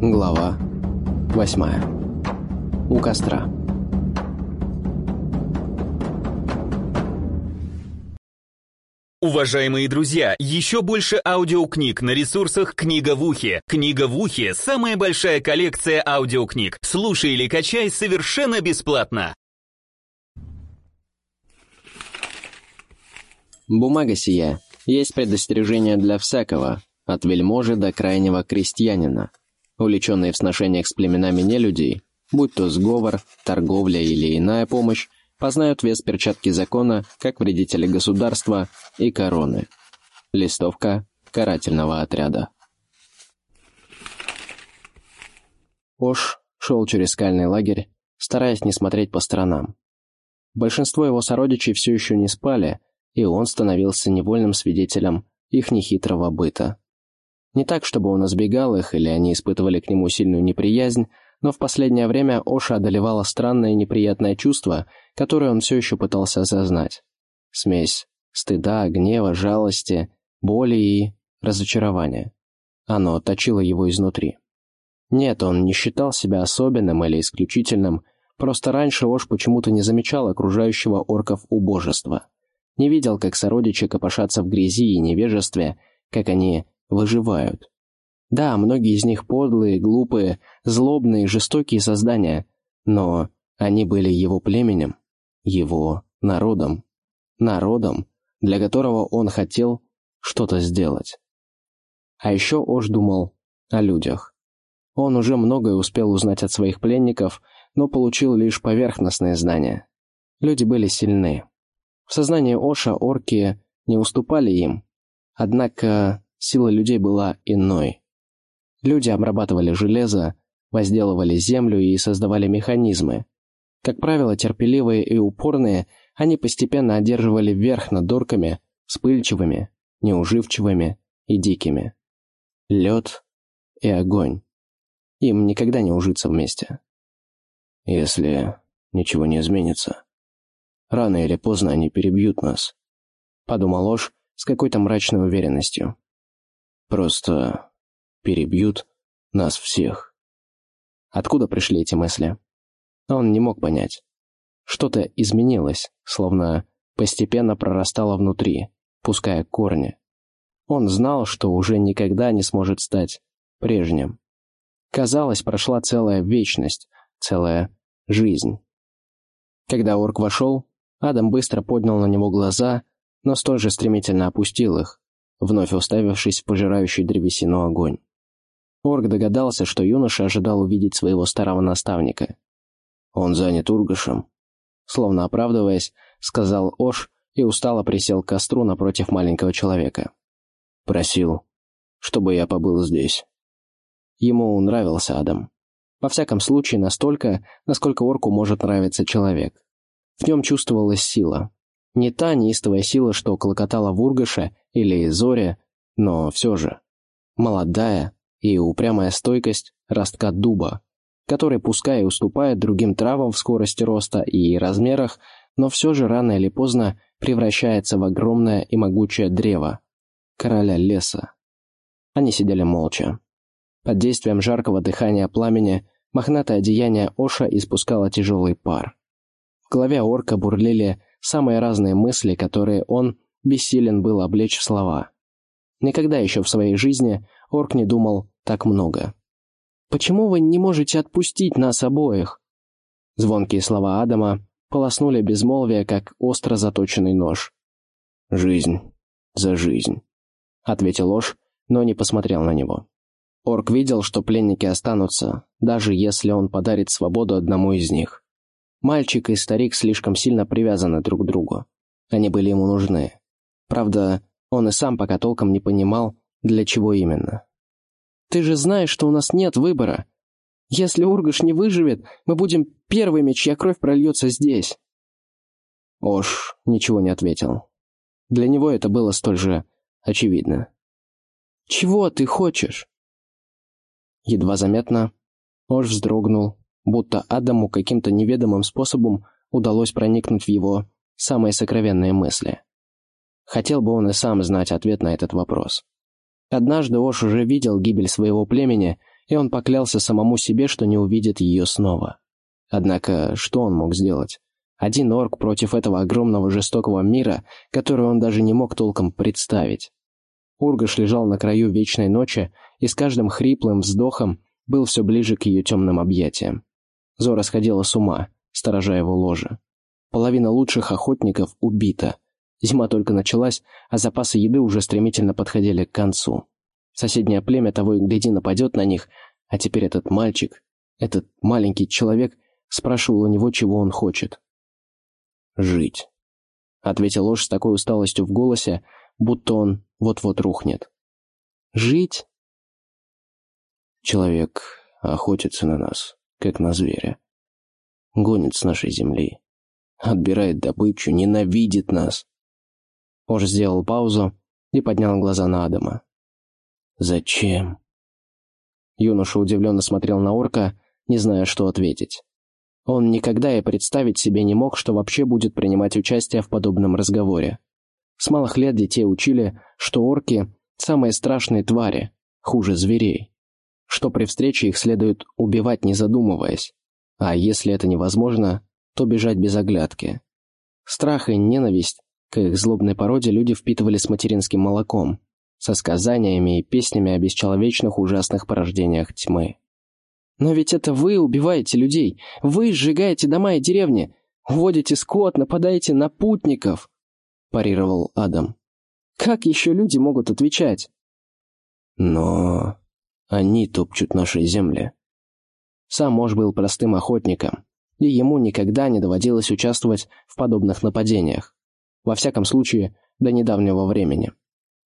Глава восьмая. У костра. Уважаемые друзья, еще больше аудиокниг на ресурсах «Книга в ухе». «Книга в ухе» — самая большая коллекция аудиокниг. Слушай или качай совершенно бесплатно. Бумага сия есть предостережение для всякого, от вельможи до крайнего крестьянина, увлеченные в сношениях с племенами нелюдей, будь то сговор, торговля или иная помощь, познают вес перчатки закона как вредители государства и короны. Листовка карательного отряда. Ош шел через скальный лагерь, стараясь не смотреть по сторонам. Большинство его сородичей все еще не спали, и он становился невольным свидетелем их нехитрого быта. Не так, чтобы он избегал их или они испытывали к нему сильную неприязнь, но в последнее время Оша одолевало странное неприятное чувство, которое он все еще пытался осознать. Смесь стыда, гнева, жалости, боли и разочарования. Оно точило его изнутри. Нет, он не считал себя особенным или исключительным, просто раньше Ош почему-то не замечал окружающего орков убожества. Не видел, как сородичи копошатся в грязи и невежестве, как они выживают. Да, многие из них подлые, глупые, злобные, жестокие создания, но они были его племенем, его народом, народом, для которого он хотел что-то сделать. А еще Ош думал о людях. Он уже многое успел узнать от своих пленников, но получил лишь поверхностные знания. Люди были сильны. В сознании Оша орки не уступали им, однако сила людей была иной. Люди обрабатывали железо, возделывали землю и создавали механизмы. Как правило, терпеливые и упорные, они постепенно одерживали верх над орками, вспыльчивыми, неуживчивыми и дикими. Лед и огонь. Им никогда не ужиться вместе. Если ничего не изменится, рано или поздно они перебьют нас, — подумал Ложь с какой-то мрачной уверенностью. Просто перебьют нас всех. Откуда пришли эти мысли? Он не мог понять. Что-то изменилось, словно постепенно прорастало внутри, пуская корни. Он знал, что уже никогда не сможет стать прежним. Казалось, прошла целая вечность, целая жизнь. Когда орк вошел, Адам быстро поднял на него глаза, но столь же стремительно опустил их, вновь уставившись в пожирающий древесину огонь. Орк догадался, что юноша ожидал увидеть своего старого наставника. «Он занят Ургашем», словно оправдываясь, сказал Ош и устало присел к костру напротив маленького человека. «Просил, чтобы я побыл здесь». Ему нравился Адам. Во всяком случае, настолько, насколько орку может нравиться человек. В нем чувствовалась сила. Не та неистовая сила, что клокотала в Ургаше или Зоре, но все же. Молодая, и упрямая стойкость ростка дуба, который пускай и уступает другим травам в скорости роста и размерах, но все же рано или поздно превращается в огромное и могучее древо, короля леса. Они сидели молча. Под действием жаркого дыхания пламени мохнатое одеяние Оша испускало тяжелый пар. В голове орка бурлили самые разные мысли, которые он бессилен был облечь в слова. Никогда еще в своей жизни Орк не думал так много. «Почему вы не можете отпустить нас обоих?» Звонкие слова Адама полоснули безмолвие, как остро заточенный нож. «Жизнь за жизнь», — ответил Ложь, но не посмотрел на него. Орк видел, что пленники останутся, даже если он подарит свободу одному из них. Мальчик и старик слишком сильно привязаны друг к другу. Они были ему нужны. Правда, он и сам пока толком не понимал, для чего именно. «Ты же знаешь, что у нас нет выбора. Если Ургаш не выживет, мы будем первыми, чья кровь прольется здесь». Ош ничего не ответил. Для него это было столь же очевидно. «Чего ты хочешь?» Едва заметно Ош вздрогнул, будто Адаму каким-то неведомым способом удалось проникнуть в его самые сокровенные мысли. Хотел бы он и сам знать ответ на этот вопрос. Однажды Ош уже видел гибель своего племени и он поклялся самому себе, что не увидит ее снова. Однако, что он мог сделать? Один орк против этого огромного жестокого мира, который он даже не мог толком представить. Ургаш лежал на краю вечной ночи и с каждым хриплым вздохом был все ближе к ее темным объятиям. Зора сходила с ума, сторожа его ложе. Половина лучших охотников убита. Зима только началась, а запасы еды уже стремительно подходили к концу. Соседнее племя того и гляди нападет на них, а теперь этот мальчик, этот маленький человек спрашивал у него, чего он хочет. «Жить», — ответил Ложь с такой усталостью в голосе, будто он вот-вот рухнет. «Жить?» Человек охотится на нас, как на зверя. Гонит с нашей земли. Отбирает добычу, ненавидит нас. Ож сделал паузу и поднял глаза на Адама. «Зачем?» Юноша удивленно смотрел на орка, не зная, что ответить. Он никогда и представить себе не мог, что вообще будет принимать участие в подобном разговоре. С малых лет детей учили, что орки – самые страшные твари, хуже зверей. Что при встрече их следует убивать, не задумываясь. А если это невозможно, то бежать без оглядки. Страх и ненависть к их злобной породе люди впитывали с материнским молоком, со сказаниями и песнями о бесчеловечных ужасных порождениях тьмы. «Но ведь это вы убиваете людей, вы сжигаете дома и деревни, уводите скот, нападаете на путников!» – парировал Адам. «Как еще люди могут отвечать?» «Но они топчут наши земли». Сам Мош был простым охотником, и ему никогда не доводилось участвовать в подобных нападениях. Во всяком случае, до недавнего времени.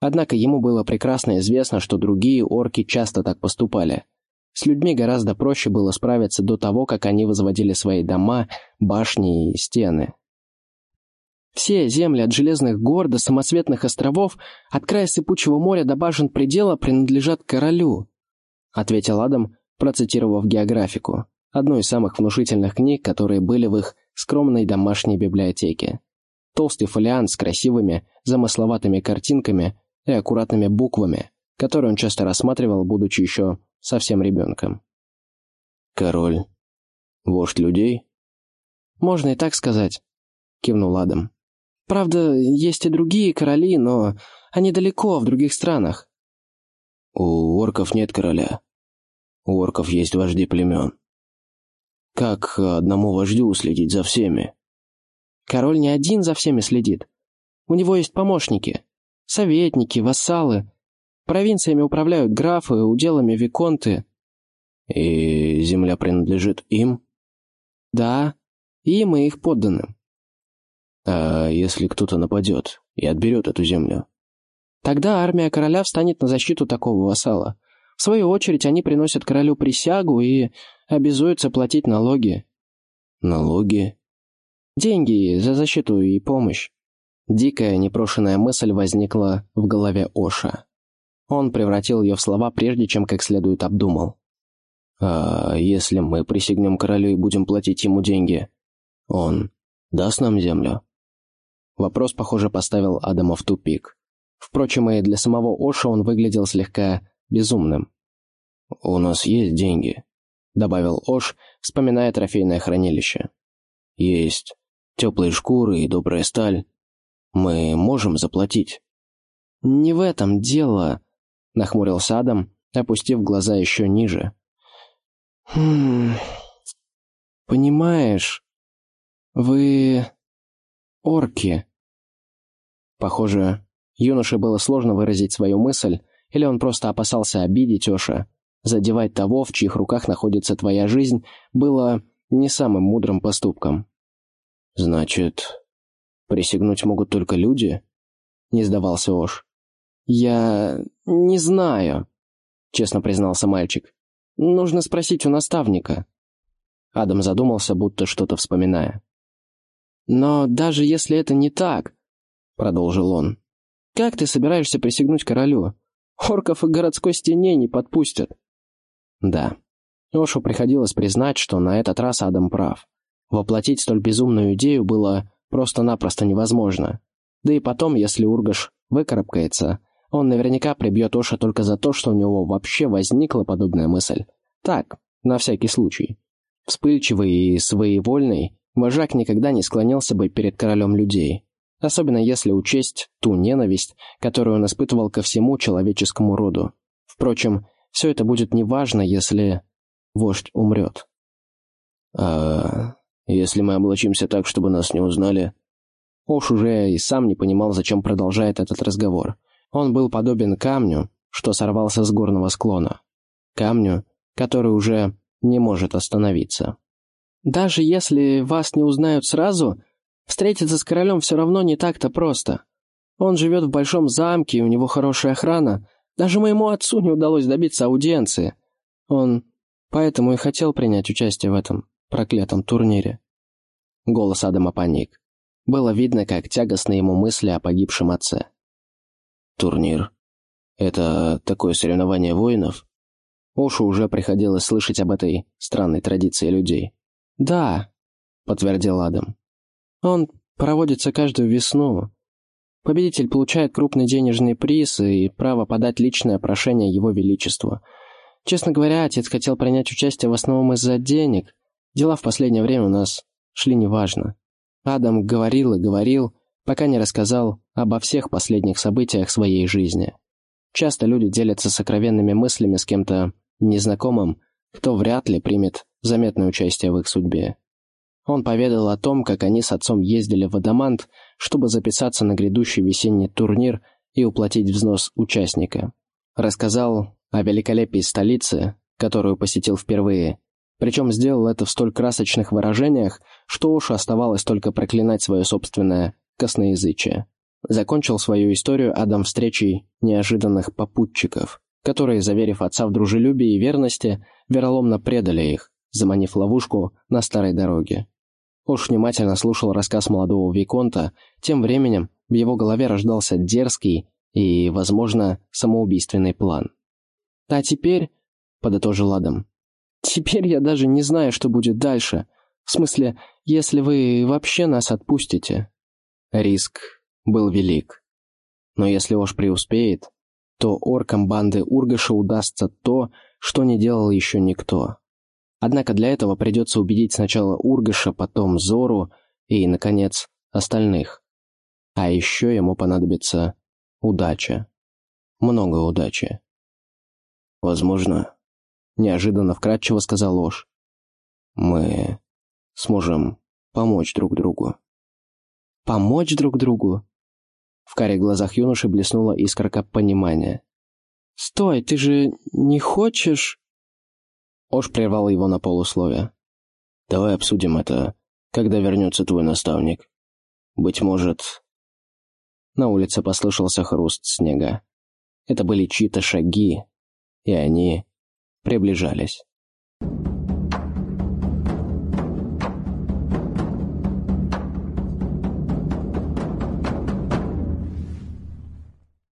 Однако ему было прекрасно известно, что другие орки часто так поступали. С людьми гораздо проще было справиться до того, как они возводили свои дома, башни и стены. Все земли от Железных гор до самоцветных островов, от края Сыпучего моря до башен предела принадлежат королю, ответил Адам, процитировав географику, одну из самых внушительных книг, которые были в их скромной домашней библиотеке. Толстый фолиант с красивыми, замысловатыми картинками и аккуратными буквами, которые он часто рассматривал, будучи еще совсем ребенком. «Король. Вождь людей?» «Можно и так сказать», — кивнул Адам. «Правда, есть и другие короли, но они далеко, в других странах». «У орков нет короля. У орков есть вожди племен. Как одному вождю следить за всеми?» «Король не один за всеми следит. У него есть помощники советники, вассалы. Провинциями управляют графы, уделами виконты. И земля принадлежит им? Да, им и их подданным. А если кто-то нападет и отберет эту землю? Тогда армия короля встанет на защиту такого вассала. В свою очередь они приносят королю присягу и обязуются платить налоги. Налоги? Деньги за защиту и помощь. Дикая, непрошенная мысль возникла в голове Оша. Он превратил ее в слова, прежде чем как следует обдумал. «А если мы присягнем королю и будем платить ему деньги, он даст нам землю?» Вопрос, похоже, поставил Адама в тупик. Впрочем, и для самого Оша он выглядел слегка безумным. «У нас есть деньги», — добавил Ош, вспоминая трофейное хранилище. «Есть теплые шкуры и добрая сталь. Мы можем заплатить». «Не в этом дело», — нахмурился Адам, опустив глаза еще ниже. «Хм... Понимаешь, вы... орки». Похоже, юноше было сложно выразить свою мысль, или он просто опасался обидеть Оша. Задевать того, в чьих руках находится твоя жизнь, было не самым мудрым поступком. «Значит, «Присягнуть могут только люди?» — не сдавался Ош. «Я... не знаю», — честно признался мальчик. «Нужно спросить у наставника». Адам задумался, будто что-то вспоминая. «Но даже если это не так», — продолжил он, — «как ты собираешься присягнуть королю? Орков и городской стене не подпустят». Да, Ошу приходилось признать, что на этот раз Адам прав. Воплотить столь безумную идею было просто-напросто невозможно. Да и потом, если Ургаш выкарабкается, Он наверняка прибьет Оша только за то, что у него вообще возникла подобная мысль. Так, на всякий случай. Вспыльчивый и своевольный, вожак никогда не склонился бы перед королем людей. Особенно если учесть ту ненависть, которую он испытывал ко всему человеческому роду. Впрочем, все это будет неважно, если вождь умрет. «А если мы облачимся так, чтобы нас не узнали?» Ош уже и сам не понимал, зачем продолжает этот разговор. Он был подобен камню, что сорвался с горного склона. Камню, который уже не может остановиться. «Даже если вас не узнают сразу, встретиться с королем все равно не так-то просто. Он живет в большом замке, и у него хорошая охрана. Даже моему отцу не удалось добиться аудиенции. Он поэтому и хотел принять участие в этом проклятом турнире». Голос Адама паник. Было видно, как тягостны ему мысли о погибшем отце. «Турнир? Это такое соревнование воинов?» Ошу уже приходилось слышать об этой странной традиции людей. «Да», — подтвердил Адам. «Он проводится каждую весну. Победитель получает крупный денежный приз и право подать личное прошение Его Величеству. Честно говоря, отец хотел принять участие в основном из-за денег. Дела в последнее время у нас шли неважно. Адам говорил и говорил, пока не рассказал обо всех последних событиях своей жизни. Часто люди делятся сокровенными мыслями с кем-то незнакомым, кто вряд ли примет заметное участие в их судьбе. Он поведал о том, как они с отцом ездили в Адамант, чтобы записаться на грядущий весенний турнир и уплатить взнос участника. Рассказал о великолепии столицы, которую посетил впервые, причем сделал это в столь красочных выражениях, что уж оставалось только проклинать свое собственное косноязычие. Закончил свою историю Адам встречей неожиданных попутчиков, которые, заверив отца в дружелюбии и верности, вероломно предали их, заманив ловушку на старой дороге. Уж внимательно слушал рассказ молодого Виконта, тем временем в его голове рождался дерзкий и, возможно, самоубийственный план. «А теперь», — подытожил Адам, — «теперь я даже не знаю, что будет дальше. В смысле, если вы вообще нас отпустите». Риск был велик. Но если Ош преуспеет, то оркам банды Ургаша удастся то, что не делал еще никто. Однако для этого придется убедить сначала Ургаша, потом Зору и, наконец, остальных. А еще ему понадобится удача. Много удачи. Возможно, неожиданно вкратчиво сказал ложь. Мы сможем помочь друг другу. Помочь друг другу? В каре глазах юноши блеснула искорка понимания. «Стой, ты же не хочешь...» Ош прервал его на полусловие. «Давай обсудим это, когда вернется твой наставник. Быть может...» На улице послышался хруст снега. Это были чьи-то шаги, и они приближались.